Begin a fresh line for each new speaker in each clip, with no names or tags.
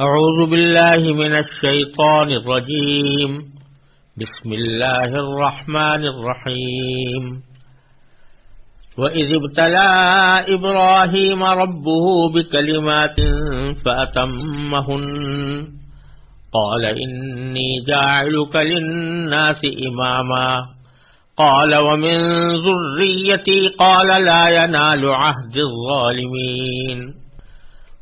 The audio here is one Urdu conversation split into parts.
أعوذ بالله من الشيطان الرجيم. بسم الله الرحمن الرحيم. وإذ ابتلى إبراهيم ربه بكلمات فأتمهن. قال إني جاعلك للناس إماما. قال ومن ذريتي قال لا ينال عهد الظالمين.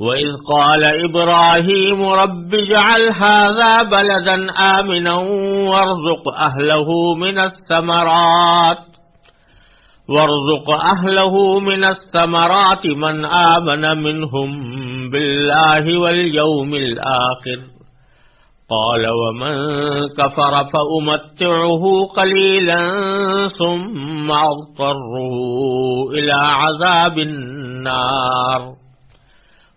وإذ قال إبراهيم رب اجعل هذا بلدا آمنا وارزق أهله من الثمرات وارزق أهله من الثمرات من آمن منهم بالله واليوم الآخر قال ومن كفر فأمتعه قليلا ثم أضطره إلى عذاب النار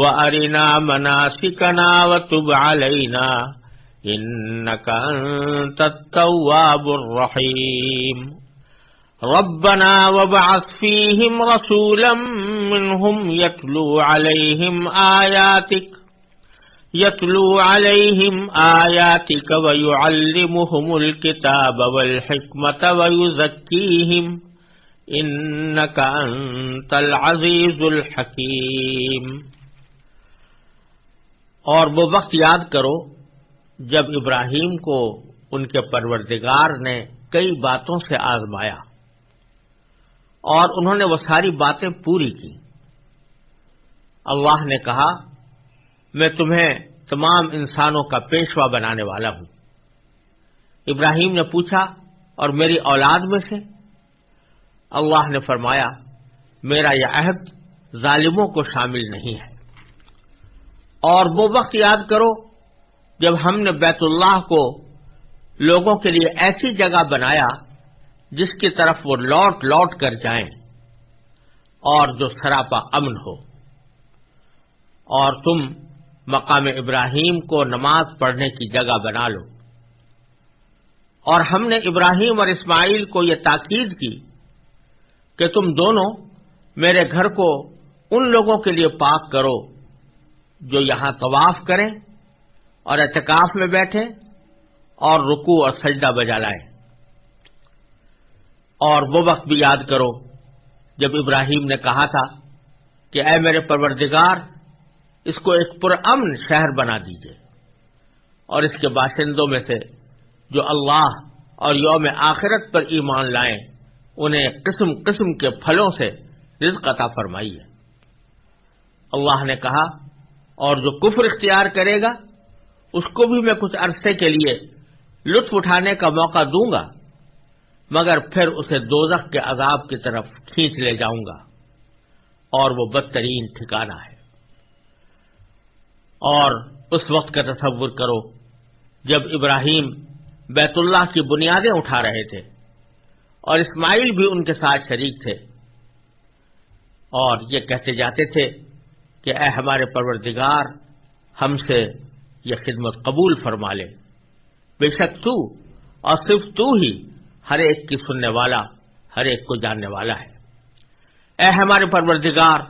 وأرنا مناسكنا وتب علينا إنك أنت التواب الرحيم ربنا وبعث فيهم رسولا منهم يتلو عليهم آياتك يتلو عليهم آياتك ويعلمهم الكتاب والحكمة ويزكيهم إنك أنت العزيز الحكيم
اور وہ وقت یاد کرو جب ابراہیم کو ان کے پروردگار نے کئی باتوں سے آزمایا اور انہوں نے وہ ساری باتیں پوری کی۔ اللہ نے کہا، میں تمہیں تمام انسانوں کا پیشوا بنانے والا ہوں۔ ابراہیم نے پوچھا، اور میری اولاد میں سے؟ اللہ نے فرمایا، میرا یہ عہد ظالموں کو شامل نہیں ہے۔ اور وہ وقت یاد کرو جب ہم نے بیت اللہ کو لوگوں کے لیے ایسی جگہ بنایا جس کی طرف وہ لوٹ لوٹ کر جائیں اور جو سراپا امن ہو۔ اور تم مقام ابراہیم کو نماز پڑھنے کی جگہ بنا لو۔ اور ہم نے ابراہیم اور اسماعیل کو یہ تاکید کی کہ تم دونوں میرے گھر کو ان لوگوں کے لیے پاک کرو۔ جو یہاں طواف کریں اور اعتکاف میں بیٹھے اور رکو اور سجدہ بجا لائیں۔ اور وہ وقت بھی یاد کرو جب ابراہیم نے کہا تھا کہ اے میرے پروردگار، اس کو ایک پرامن شہر بنا دیجیے اور اس کے باشندوں میں سے جو اللہ اور یوم آخرت پر ایمان لائیں، انہیں قسم قسم کے پھلوں سے رزق عطا فرمائی ہے اللہ نے کہا اور جو کفر اختیار کرے گا، اس کو بھی میں کچھ عرصے کے لیے لطف اٹھانے کا موقع دوں گا، مگر پھر اسے دوزخ کے عذاب کی طرف کھینچ لے جاؤں گا، اور وہ بدترین ٹھکانہ ہے۔ اور اس وقت کا تصور کرو، جب ابراہیم بیت اللہ کی بنیادیں اٹھا رہے تھے اور اسماعیل بھی ان کے ساتھ شریک تھے، اور یہ کہتے جاتے تھے کہ اے ہمارے پروردگار، ہم سے یہ خدمت قبول فرما لے۔ بے شک تو اور صرف تو ہی ہر ایک کی سننے والا، ہر ایک کو جاننے والا ہے۔ اے ہمارے پروردگار،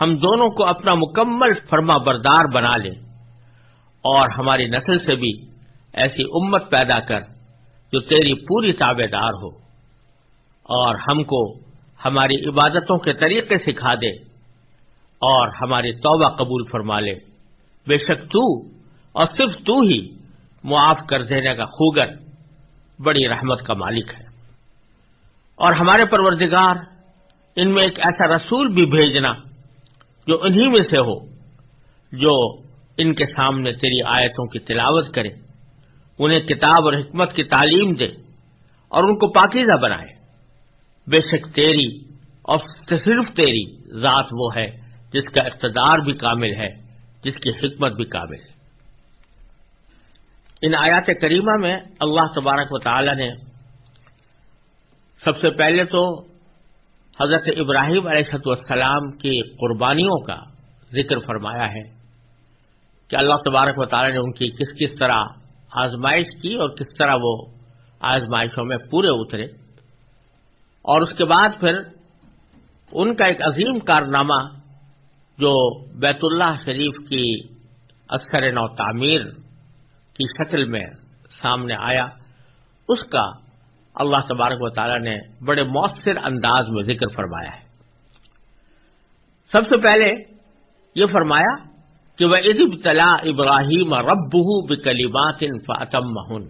ہم دونوں کو اپنا مکمل فرما بردار بنا لے۔ اور ہماری نسل سے بھی ایسی امت پیدا کر جو تیری پوری تابے دار ہو۔ اور ہم کو ہماری عبادتوں کے طریقے سکھا دے۔ اور ہماری توبہ قبول فرما لے۔ بے شک تو اور صرف تو ہی معاف کر دینے کا خوگر بڑی رحمت کا مالک ہے۔ اور ہمارے پروردگار، ان میں ایک ایسا رسول بھی بھیجنا جو انہی میں سے ہو، جو ان کے سامنے تیری آیتوں کی تلاوت کرے، انہیں کتاب اور حکمت کی تعلیم دے اور ان کو پاکیزہ بنائے۔ بے شک تیری اور صرف تیری ذات وہ ہے۔ جس کا اقتدار بھی کامل ہے، جس کی حکمت بھی کامل ہے۔ ان آیات کریمہ میں اللہ تبارک و تعالی نے سب سے پہلے تو حضرت ابراہیم علیہ السلام کی قربانیوں کا ذکر فرمایا ہے کہ اللہ تبارک و تعالی نے ان کی کس کس طرح آزمائش کی اور کس طرح وہ آزمائشوں میں پورے اترے۔ اور اس کے بعد پھر ان کا ایک عظیم کارنامہ جو بیت اللہ شریف کی اکثر نو تعمیر کی شکل میں سامنے آیا، اس کا اللہ تبارک و تعالی نے بڑے مؤثر انداز میں ذکر فرمایا ہے۔ سب سے پہلے یہ فرمایا کہ وہ ادب تلا ابراہیم رب بکلیمات فاتم مہن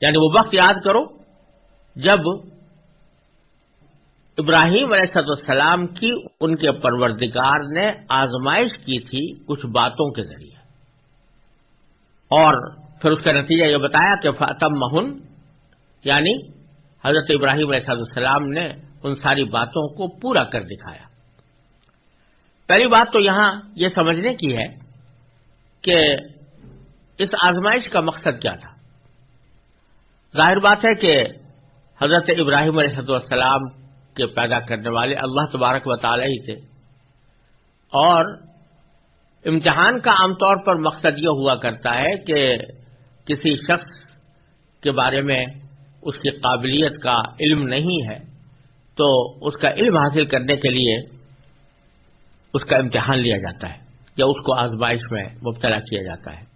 یعنی وہ وقت یاد کرو جب ابراہیم علیہ السلام کی ان کے پروردگار نے آزمائش کی تھی کچھ باتوں کے ذریعے۔ اور پھر اس کا نتیجہ یہ بتایا کہ فاتم مہن یعنی حضرت ابراہیم علیہ السلام نے ان ساری باتوں کو پورا کر دکھایا۔ پہلی بات تو یہاں یہ سمجھنے کی ہے کہ اس آزمائش کا مقصد کیا تھا۔ ظاہر بات ہے کہ حضرت ابراہیم علیہ السلام کے پیدا کرنے والے اللہ تبارک و تعالی ہی تھے۔ اور امتحان کا عام طور پر مقصد یہ ہوا کرتا ہے کہ کسی شخص کے بارے میں اس کی قابلیت کا علم نہیں ہے، تو اس کا علم حاصل کرنے کے لیے اس کا امتحان لیا جاتا ہے یا اس کو آزمائش میں مبتلا کیا جاتا ہے۔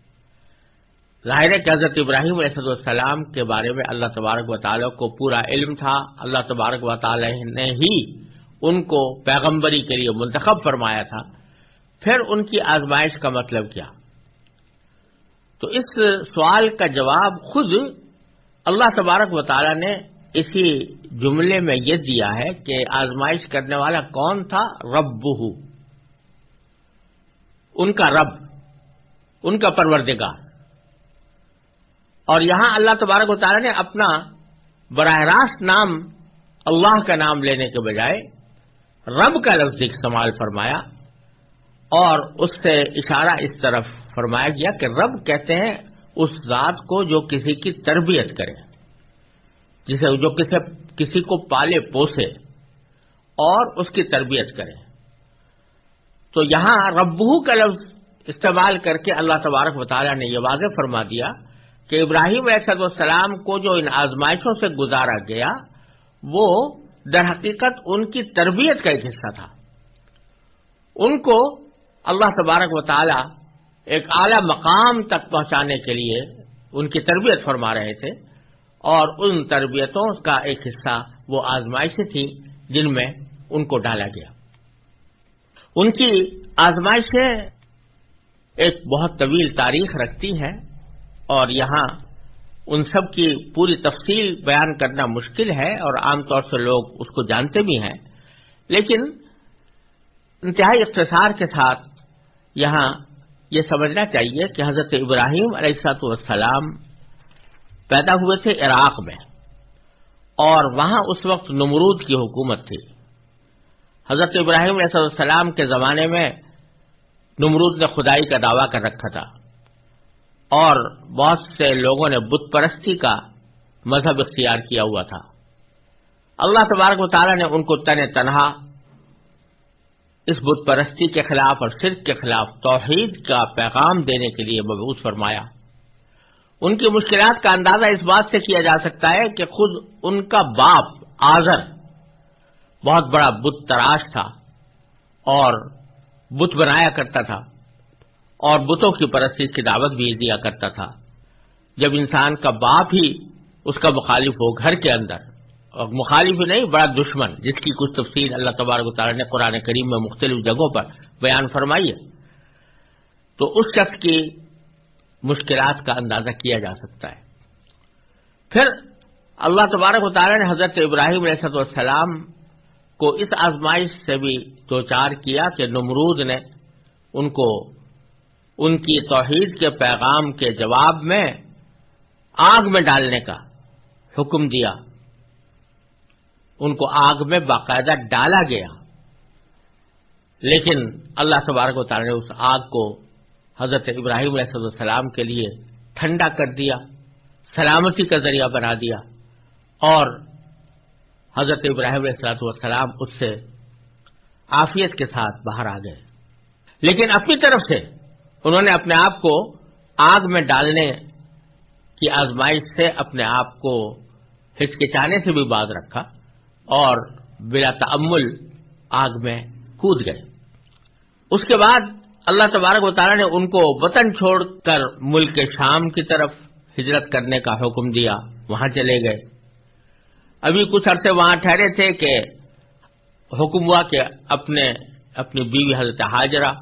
ظاہر کہ حضرت ابراہیم علیہ السلام کے بارے میں اللہ تبارک و تعالیٰ کو پورا علم تھا۔ اللہ تبارک و تعالیٰ نے ہی ان کو پیغمبری کے لیے منتخب فرمایا تھا۔ پھر ان کی آزمائش کا مطلب کیا؟ تو اس سوال کا جواب خود اللہ تبارک و تعالی نے اسی جملے میں یہ دیا ہے کہ آزمائش کرنے والا کون تھا؟ رب ان کا رب، ان کا پروردگار۔ اور یہاں اللہ تبارک و تعالی نے اپنا براہ راست نام اللہ کا نام لینے کے بجائے رب کا لفظ استعمال فرمایا اور اس سے اشارہ اس طرف فرمایا گیا کہ رب کہتے ہیں اس ذات کو جو کسی کی تربیت کرے، جسے جو کسی کسی کو پالے، پوسے اور اس کی تربیت کرے۔ تو یہاں ربو کا لفظ استعمال کر کے اللہ تبارک وطالعہ نے یہ واضح فرما دیا کہ ابراہیم علیہ السلام کو جو ان آزمائشوں سے گزارا گیا، وہ در حقیقت ان کی تربیت کا ایک حصہ تھا۔ ان کو اللہ تبارک و تعالی ایک اعلی مقام تک پہنچانے کے لیے ان کی تربیت فرما رہے تھے اور ان تربیتوں کا ایک حصہ وہ آزمائشیں تھیں جن میں ان کو ڈالا گیا۔ ان کی آزمائشیں ایک بہت طویل تاریخ رکھتی ہیں۔ اور یہاں ان سب کی پوری تفصیل بیان کرنا مشکل ہے اور عام طور سے لوگ اس کو جانتے بھی ہیں۔ لیکن انتہائی اختصار کے ساتھ یہاں یہ سمجھنا چاہیے کہ حضرت ابراہیم علیہ السلاط والسلام پیدا ہوئے تھے عراق میں اور وہاں اس وقت نمرود کی حکومت تھی۔ حضرت ابراہیم علیہ السلام کے زمانے میں نمرود نے خدائی کا دعویٰ کر رکھا تھا۔ اور بہت سے لوگوں نے بت پرستی کا مذہب اختیار کیا ہوا تھا۔ اللہ تبارک و تعالیٰ نے ان کو تن تنہا، اس بت پرستی کے خلاف اور صرف کے خلاف توحید کا پیغام دینے کے لیے مبوس فرمایا۔ ان کی مشکلات کا اندازہ اس بات سے کیا جا سکتا ہے کہ خود ان کا باپ آزر بہت بڑا بت تراش تھا اور بت بنایا کرتا تھا۔ اور بتوں کی پرستی کی دعوت بھی دیا کرتا تھا۔ جب انسان کا باپ ہی اس کا مخالف ہو گھر کے اندر، اور مخالف ہی نہیں، بڑا دشمن، جس کی کچھ تفصیل اللہ تبارک و تعالیٰ نے قرآن کریم میں مختلف جگہوں پر بیان فرمائی ہے، تو اس شخص کی مشکلات کا اندازہ کیا جا سکتا ہے۔ پھر اللہ تبارک و تعالیٰ نے حضرت ابراہیم علیہ السلام کو اس آزمائش سے بھی دو چار کیا کہ نمرود نے ان کو ان کی توحید کے پیغام کے جواب میں آگ میں ڈالنے کا حکم دیا۔ ان کو آگ میں باقاعدہ ڈالا گیا۔ لیکن اللہ تبارک و تعالیٰ نے اس آگ کو حضرت ابراہیم علیہ السلام کے لیے ٹھنڈا کر دیا، سلامتی کا ذریعہ بنا دیا اور حضرت ابراہیم علیہ والسلام اس سے عافیت کے ساتھ باہر آ گئے۔ لیکن اپنی طرف سے انہوں نے اپنے آپ کو آگ میں ڈالنے کی آزمائش سے اپنے آپ کو ہچکچانے سے بھی باز رکھا اور بلا تعمل آگ میں کود گئے۔ اس کے بعد اللہ تبارک و تعالیٰ نے ان کو وطن چھوڑ کر ملک کے شام کی طرف ہجرت کرنے کا حکم دیا، وہاں چلے گئے۔ ابھی کچھ عرصے وہاں ٹھہرے تھے کہ حکم ہوا کہ اپنے، اپنی بیوی حضرت حاجرہ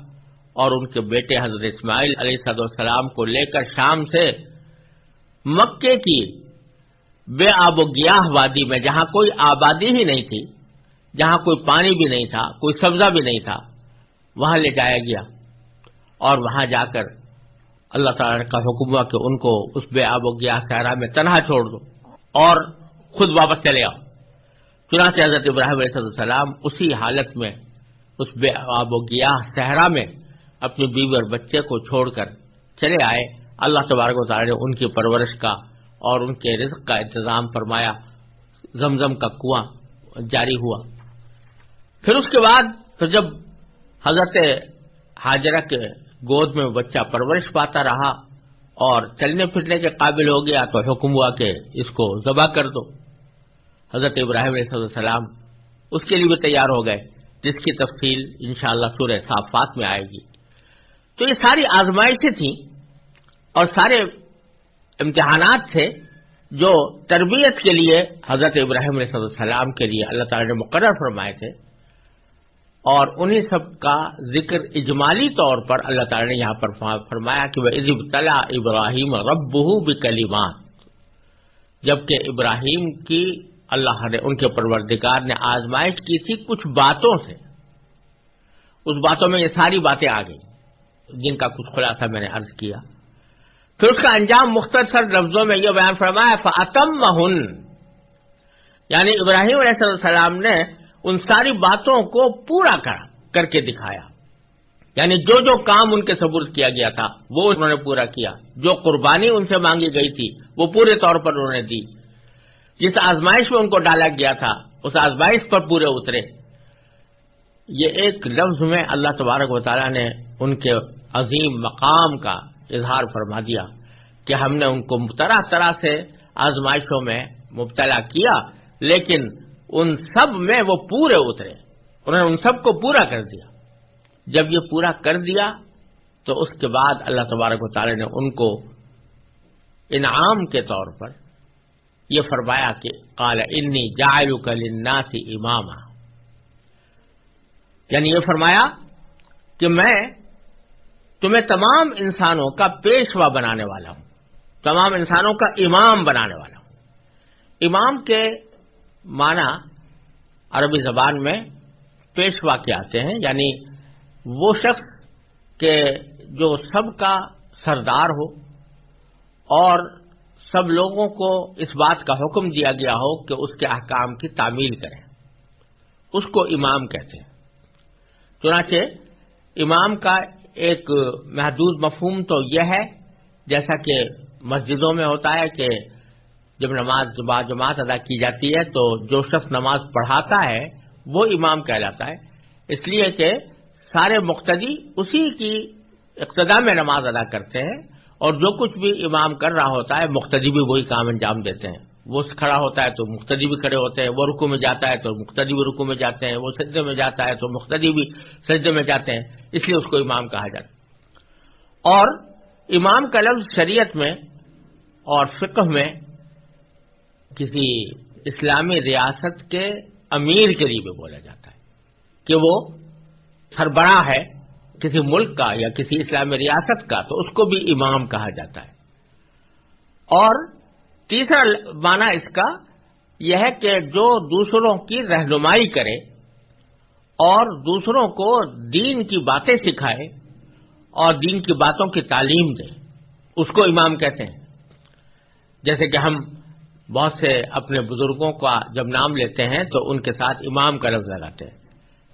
اور ان کے بیٹے حضرت اسماعیل علیہ صد السلام کو لے کر شام سے مکے کی بے آب و گیاہ وادی میں، جہاں کوئی آبادی ہی نہیں تھی، جہاں کوئی پانی بھی نہیں تھا، کوئی سبزہ بھی نہیں تھا، وہاں لے جایا گیا۔ اور وہاں جا کر اللہ تعالی کا حکم ہوا کہ ان کو اس بے آب و گیاہ صحرا میں تنہا چھوڑ دو اور خود واپس چلے آؤ۔ چنانچہ حضرت ابراہیم علیہ السلام اسی حالت میں اس بے آب و گیاہ صحرا میں اپنی بیوی اور بچے کو چھوڑ کر چلے آئے۔ اللہ تبارک و تعالی نے ان کی پرورش کا اور ان کے رزق کا انتظام فرمایا۔ زمزم کا کنواں جاری ہوا۔ پھر اس کے بعد تو جب حضرت حاجرہ کے گود میں بچہ پرورش پاتا رہا اور چلنے پھرنے کے قابل ہو گیا تو حکم ہوا کہ اس کو ذبح کر دو۔ حضرت ابراہیم علیہ السلام اس کے لیے بھی تیار ہو گئے، جس کی تفصیل انشاءاللہ شاء سورہ صافات میں آئے گی۔ تو یہ ساری آزمائشیں تھیں اور سارے امتحانات تھے جو تربیت کے لیے حضرت ابراہیم علیہ السلام کے لیے اللہ تعالی نے مقرر فرمائے تھے اور انہیں سب کا ذکر اجمالی طور پر اللہ تعالی نے یہاں پر فرمایا کہ وہ عزب طلع ابراہیم رب بکلیمات جبکہ ابراہیم کی اللہ نے ان کے پروردگار نے آزمائش کی تھی کچھ باتوں سے۔ اس باتوں میں یہ ساری باتیں آ گئی جن کا کچھ خلاصہ میں نے عرض کیا۔ پھر اس کا انجام مختصر لفظوں میں یہ بیان فرمایا فعتم یعنی ابراہیم علیہ السلام نے ان ساری باتوں کو پورا کر کے دکھایا۔ یعنی جو جو کام ان کے ثبوت کیا گیا تھا، وہ انہوں نے پورا کیا۔ جو قربانی ان سے مانگی گئی تھی، وہ پورے طور پر انہوں نے دی۔ جس آزمائش میں ان کو ڈالا گیا تھا، اس آزمائش پر پورے اترے۔ یہ ایک لفظ میں اللہ تبارک و تعالیٰ نے ان کے عظیم مقام کا اظہار فرما دیا کہ ہم نے ان کو طرح طرح سے آزمائشوں میں مبتلا کیا، لیکن ان سب میں وہ پورے اترے۔ انہوں نے ان سب کو پورا کر دیا۔ جب یہ پورا کر دیا، تو اس کے بعد اللہ تبارک و تعالی نے ان کو انعام کے طور پر یہ فرمایا کہ کال انی جائل کلنا سی امام یعنی یہ فرمایا کہ میں تمہیں تمام انسانوں کا پیشوا بنانے والا ہوں۔ تمام انسانوں کا امام بنانے والا ہوں۔ امام کے معنی عربی زبان میں پیشوا کے آتے ہیں یعنی وہ شخص کہ جو سب کا سردار ہو اور سب لوگوں کو اس بات کا حکم دیا گیا ہو کہ اس کے احکام کی تعمیل کریں۔ اس کو امام کہتے ہیں۔ چنانچہ امام کا ایک محدود مفہوم تو یہ ہے، جیسا کہ مسجدوں میں ہوتا ہے کہ جب نماز جماعت ادا کی جاتی ہے تو جو شخص نماز پڑھاتا ہے، وہ امام کہلاتا ہے۔ اس لیے کہ سارے مقتدی اسی کی اقتدا میں نماز ادا کرتے ہیں اور جو کچھ بھی امام کر رہا ہوتا ہے مختدی بھی وہی کام انجام دیتے ہیں۔ وہ کھڑا ہوتا ہے تو مختدی بھی کھڑے ہوتے ہیں، وہ رکو میں جاتا ہے تو مختدی بھی رکو میں جاتے ہیں، وہ سجدے میں جاتا ہے تو مختدی بھی سجدے میں جاتے ہیں، اس لیے اس کو امام کہا جاتا ہے۔ اور امام کا لفظ شریعت میں اور فقہ میں کسی اسلامی ریاست کے امیر کے لیے بھی بولا جاتا ہے کہ وہ سربراہ ہے کسی ملک کا یا کسی اسلامی ریاست کا، تو اس کو بھی امام کہا جاتا ہے۔ اور تیسرا معنی اس کا یہ ہے کہ جو دوسروں کی رہنمائی کرے اور دوسروں کو دین کی باتیں سکھائے اور دین کی باتوں کی تعلیم دے، اس کو امام کہتے ہیں۔ جیسے کہ ہم بہت سے اپنے بزرگوں کا جب نام لیتے ہیں تو ان کے ساتھ امام کا لفظ لگاتے ہیں۔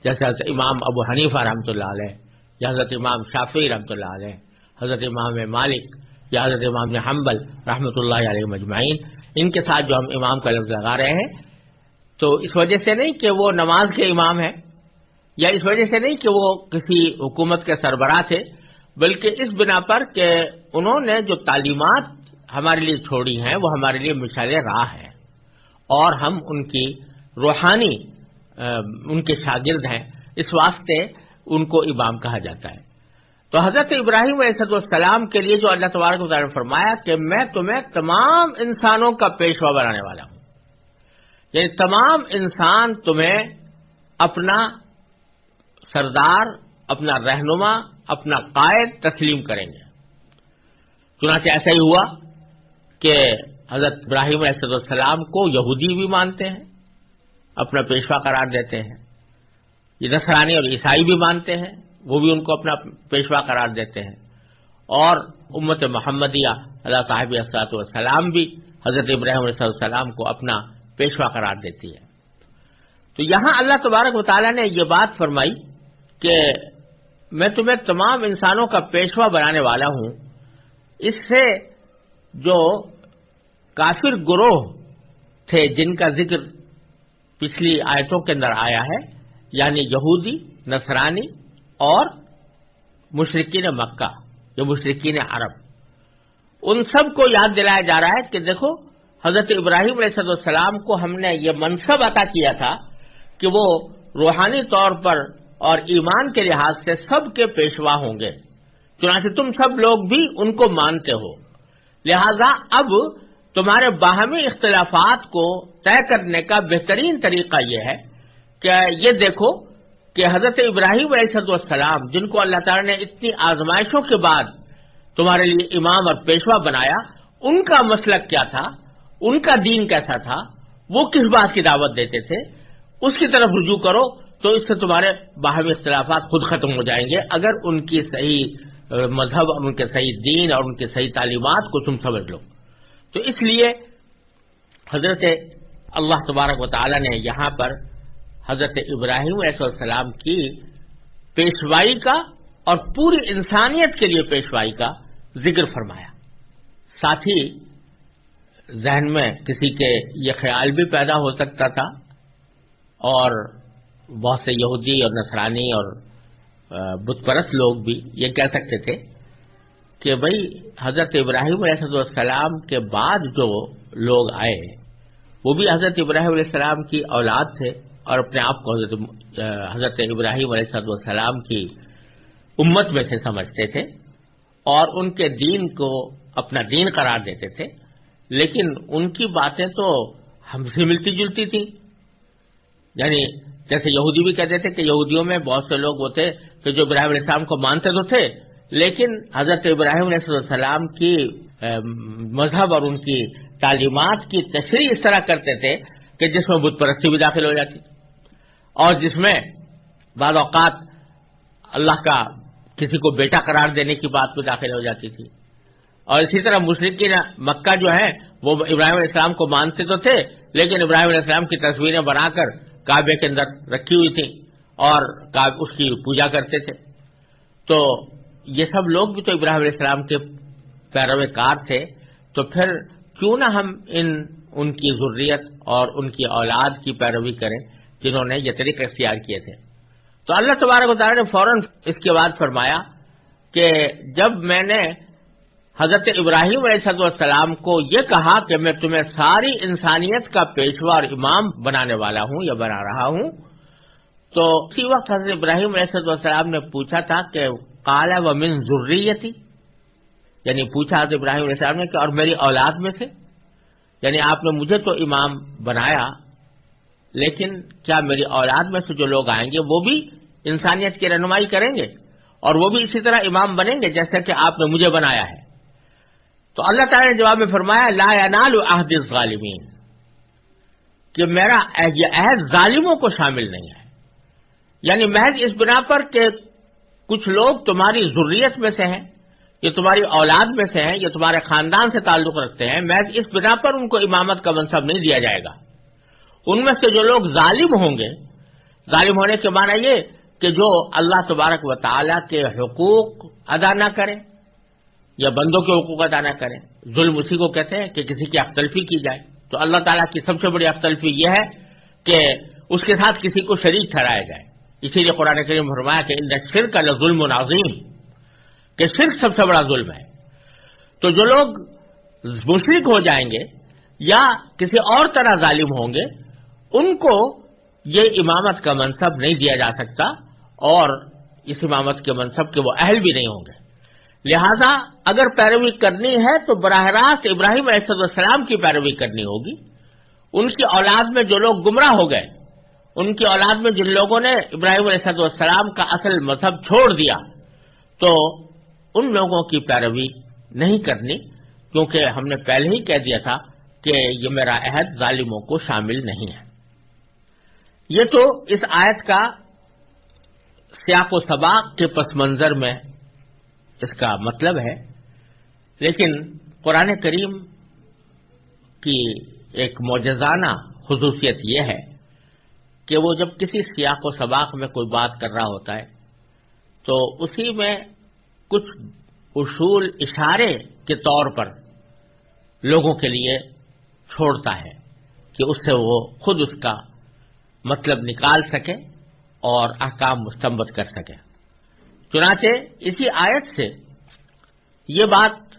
جیسے حضرت امام ابو حنیفہ رحمۃ اللہ علیہ، یا حضرت امام شافی رحمۃ اللہ علیہ، حضرت امام مالک یا حضرت امام حنبل رحمۃ اللہ علیہ مجمعین، ان کے ساتھ جو ہم امام کا لفظ لگا رہے ہیں، تو اس وجہ سے نہیں کہ وہ نماز کے امام ہیں، یا اس وجہ سے نہیں کہ وہ کسی حکومت کے سربراہ تھے، بلکہ اس بنا پر کہ انہوں نے جو تعلیمات ہمارے لیے چھوڑی ہیں، وہ ہمارے لیے مثال راہ ہے اور ہم ان کی روحانی ان کے شاگرد ہیں، اس واسطے ان کو امام کہا جاتا ہے۔ تو حضرت ابراہیم علیہ السلام کے لیے جو اللہ تبارک نے فرمایا کہ میں تمہیں تمام انسانوں کا پیشوا بنانے والا ہوں۔ یعنی تمام انسان تمہیں اپنا سردار، اپنا رہنما، اپنا قائد تسلیم کریں گے۔ چنانچہ ایسا ہی ہوا کہ حضرت ابراہیم علیہ السلام کو یہودی بھی مانتے ہیں، اپنا پیشوا قرار دیتے ہیں۔ یہ نسرانی اور عیسائی بھی مانتے ہیں۔ وہ بھی ان کو اپنا پیشوا قرار دیتے ہیں۔ اور امت محمدیہ، اللہ صاحب اسات والسلام بھی حضرت ابراہیم علیہ السلام کو اپنا پیشوا قرار دیتی ہے۔ تو یہاں اللہ تبارک و تعالیٰ نے یہ بات فرمائی کہ میں تمہیں تمام انسانوں کا پیشوا بنانے والا ہوں۔ اس سے جو کافر گروہ تھے جن کا ذکر پچھلی آیتوں کے اندر آیا ہے یعنی یہودی، نصرانی اور مشرقین مکہ جو مشرقین عرب۔ ان سب کو یاد دلایا جا رہا ہے کہ دیکھو، حضرت ابراہیم علیہ السلام کو ہم نے یہ منصب عطا کیا تھا کہ وہ روحانی طور پر اور ایمان کے لحاظ سے سب کے پیشوا ہوں گے۔ چنانچہ تم سب لوگ بھی ان کو مانتے ہو۔ لہذا اب تمہارے باہمی اختلافات کو طے کرنے کا بہترین طریقہ یہ ہے کہ یہ دیکھو کہ حضرت ابراہیم علیہ السلام جن کو اللہ تعالی نے اتنی آزمائشوں کے بعد تمہارے لیے امام اور پیشوا بنایا، ان کا مسلک کیا تھا؟ ان کا دین کیسا تھا؟ وہ کس بات کی دعوت دیتے تھے؟ اس کی طرف رجوع کرو تو اس سے تمہارے باہمی اختلافات خود ختم ہو جائیں گے، اگر ان کی صحیح مذہب اور ان کے صحیح دین اور ان کی صحیح تعلیمات کو تم سمجھ لو۔ تو اس لیے حضرت اللہ تبارک و تعالی نے یہاں پر حضرت ابراہیم علیہ السلام کی پیشوائی کا اور پوری انسانیت کے لیے پیشوائی کا ذکر فرمایا۔ ساتھ ہی ذہن میں کسی کے یہ خیال بھی پیدا ہو سکتا تھا اور بہت سے یہودی اور نصرانی اور بت پرست لوگ بھی یہ کہہ سکتے تھے کہ بھائی، حضرت ابراہیم علیہ السلام کے بعد جو لوگ آئے، وہ بھی حضرت ابراہیم علیہ السلام کی اولاد تھے۔ اور اپنے آپ کو حضرت حضرت ابراہیم علیہ السلام کی امت میں سے سمجھتے تھے اور ان کے دین کو اپنا دین قرار دیتے تھے، لیکن ان کی باتیں تو ہم سے ملتی جلتی تھی یعنی جیسے یہودی بھی کہتے تھے کہ یہودیوں میں بہت سے لوگ وہ تھے کہ جو ابراہیم علیہ السلام کو مانتے تو تھے، لیکن حضرت ابراہیم علیہ السلام کی مذہب اور ان کی تعلیمات کی تشریح اس طرح کرتے تھے کہ جس میں بت پرستی بھی داخل ہو جاتی۔ اور جس میں بعض اوقات اللہ کا کسی کو بیٹا قرار دینے کی بات بھی داخل ہو جاتی تھی۔ اور اسی طرح مشرقین مکہ جو ہے وہ ابراہیم علیہ السلام کو مانتے تو تھے، لیکن ابراہیم علیہ السلام کی تصویریں بنا کر کعبے کے اندر رکھی ہوئی تھی اور اس کی پوجا کرتے تھے۔ تو یہ سب لوگ بھی تو ابراہیم علیہ السلام کے پیرو کار تھے۔ تو پھر کیوں نہ ہم ان ان کی ضروریت اور ان کی اولاد کی پیروی کریں؟ جنہوں نے یہ طریقے اختیار کیے تھے۔ تو اللہ تبارک تعالیٰ نے فوراً اس کے بعد فرمایا کہ جب میں نے حضرت ابراہیم علیہ السلام کو یہ کہا کہ میں تمہیں ساری انسانیت کا پیشوا اور امام بنانے والا ہوں یا بنا رہا ہوں، تو اسی وقت حضرت ابراہیم علیہ السلام نے پوچھا تھا کہ کالا و من ضروریتی یعنی پوچھا حضرت ابراہیم علیہ السلام نے کہ اور میری اولاد میں سے؟ یعنی آپ نے مجھے تو امام بنایا لیکن کیا میری اولاد میں سے جو لوگ آئیں گے وہ بھی انسانیت کی رہنمائی کریں گے اور وہ بھی اسی طرح امام بنیں گے جیسا کہ آپ نے مجھے بنایا ہے؟ تو اللہ تعالی نے جواب میں فرمایا، لا ینال عہد الظالمین۔ کہ میرا یہ عہد ظالموں کو شامل نہیں ہے۔ یعنی محض اس بنا پر کہ کچھ لوگ تمہاری ضروریت میں سے ہیں یہ تمہاری اولاد میں سے ہیں یہ تمہارے خاندان سے تعلق رکھتے ہیں، محض اس بنا پر ان کو امامت کا منصب نہیں دیا جائے گا۔ ان میں سے جو لوگ ظالم ہوں گے، ظالم ہونے کے معنی یہ کہ جو اللہ تبارک و تعالی کے حقوق ادا نہ کریں یا بندوں کے حقوق ادا نہ کریں، ظلم اسی کو کہتے ہیں کہ کسی کی اختلفی کی جائے۔ تو اللہ تعالیٰ کی سب سے بڑی اختلفی یہ ہے کہ اس کے ساتھ کسی کو شریک ٹھہرایا جائے۔ اسی لیے قرآن کریم فرمایا کہ ان شرک کا ظلم و نازیم کہ شرک سب سے بڑا ظلم ہے۔ تو جو لوگ مشرق ہو جائیں گے یا کسی اور طرح ظالم ہوں گے ان کو یہ امامت کا منصب نہیں دیا جا سکتا اور اس امامت کے منصب کے وہ اہل بھی نہیں ہوں گے۔ لہذا اگر پیروی کرنی ہے تو براہ راست ابراہیم علیہ السلام کی پیروی کرنی ہوگی۔ ان کی اولاد میں جو لوگ گمراہ ہو گئے، ان کی اولاد میں جن لوگوں نے ابراہیم علیہ السلام کا اصل مذہب چھوڑ دیا، تو ان لوگوں کی پیروی نہیں کرنی، کیونکہ ہم نے پہلے ہی کہہ دیا تھا کہ یہ میرا عہد ظالموں کو شامل نہیں ہے۔ یہ تو اس آیت کا سیاق و سباق کے پس منظر میں اس کا مطلب ہے۔ لیکن قرآن کریم کی ایک موجزانہ خصوصیت یہ ہے کہ وہ جب کسی سیاق و سباق میں کوئی بات کر رہا ہوتا ہے تو اسی میں کچھ اصول، اشارے کے طور پر لوگوں کے لیے چھوڑتا ہے کہ اس سے وہ خود اس کا مطلب نکال سکے اور احکام مستمت کر سکے۔ چنانچہ اسی آیت سے یہ بات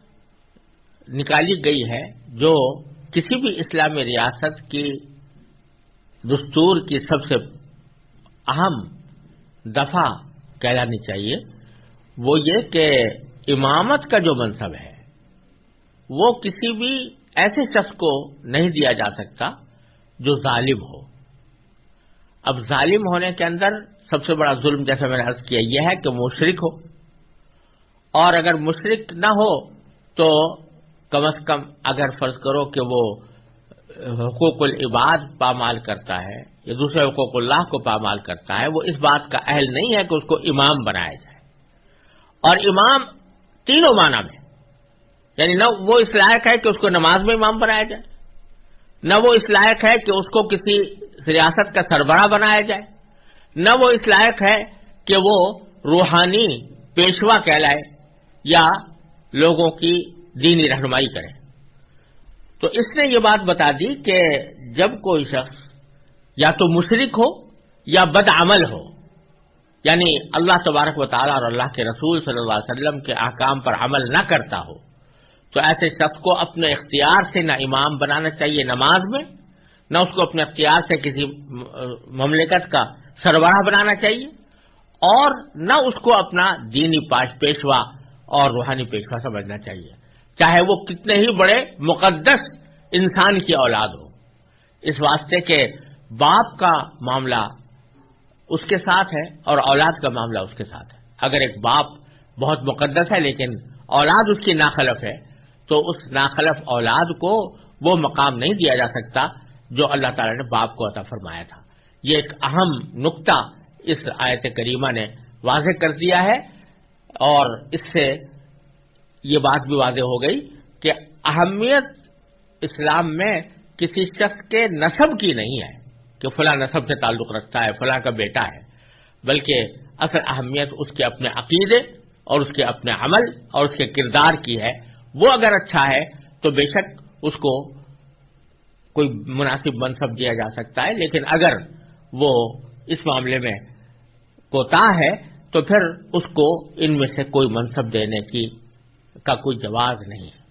نکالی گئی ہے جو کسی بھی اسلامی ریاست کی دستور کی سب سے اہم دفعہ کہلانی چاہیے، وہ یہ کہ امامت کا جو منصب ہے، وہ کسی بھی ایسے شخص کو نہیں دیا جا سکتا جو ظالم ہو۔ اب ظالم ہونے کے اندر سب سے بڑا ظلم جیسا میں نے عرض کیا یہ ہے کہ مشرق ہو۔ اور اگر مشرق نہ ہو تو کم از کم اگر فرض کرو کہ وہ حقوق العباد پامال کرتا ہے یا دوسرے حقوق اللہ کو پامال کرتا ہے، وہ اس بات کا اہل نہیں ہے کہ اس کو امام بنایا جائے۔ اور امام تینوں معنی میں یعنی نہ وہ اس لائق ہے کہ اس کو نماز میں امام بنایا جائے، نہ وہ اس لائق ہے کہ اس کو کسی ریاست کا سربراہ بنایا جائے۔ نہ وہ اس لائق ہے کہ وہ روحانی پیشوا کہلائے یا لوگوں کی دینی رہنمائی کرے۔ تو اس نے یہ بات بتا دی کہ جب کوئی شخص یا تو مشرق ہو یا بدعمل ہو یعنی اللہ تبارک و تعالیٰ اور اللہ کے رسول صلی اللہ علیہ وسلم کے احکام پر عمل نہ کرتا ہو، تو ایسے شخص کو اپنے اختیار سے نہ امام بنانا چاہیے نماز میں نہ اس کو اپنے اختیار سے کسی مملکت کا سربراہ بنانا چاہیے اور نہ اس کو اپنا دینی پاش پیشوا اور روحانی پیشوا سمجھنا چاہیے۔ چاہے وہ کتنے ہی بڑے مقدس انسان کی اولاد ہو۔ اس واسطے کے باپ کا معاملہ اس کے ساتھ ہے اور اولاد کا معاملہ اس کے ساتھ ہے۔ اگر ایک باپ بہت مقدس ہے لیکن اولاد اس کی ناخلف ہے، تو اس ناخلف اولاد کو وہ مقام نہیں دیا جا سکتا جو اللہ تعالی نے باپ کو عطا فرمایا تھا۔ یہ ایک اہم نقطہ اس آیت کریمہ نے واضح کر دیا ہے اور اس سے یہ بات بھی واضح ہو گئی کہ اہمیت اسلام میں کسی شخص کے نصب کی نہیں ہے کہ فلاں نصب سے تعلق رکھتا ہے، فلاں کا بیٹا ہے، بلکہ اصل اہمیت اس کے اپنے عقیدے اور اس کے اپنے عمل اور اس کے کردار کی ہے۔ وہ اگر اچھا ہے تو بے شک اس کو کوئی مناسب منصب دیا جا سکتا ہے، لیکن اگر وہ اس معاملے میں کوتا ہے، تو پھر اس کو ان میں سے کوئی منصب دینے کی کا کوئی جواز نہیں ہے۔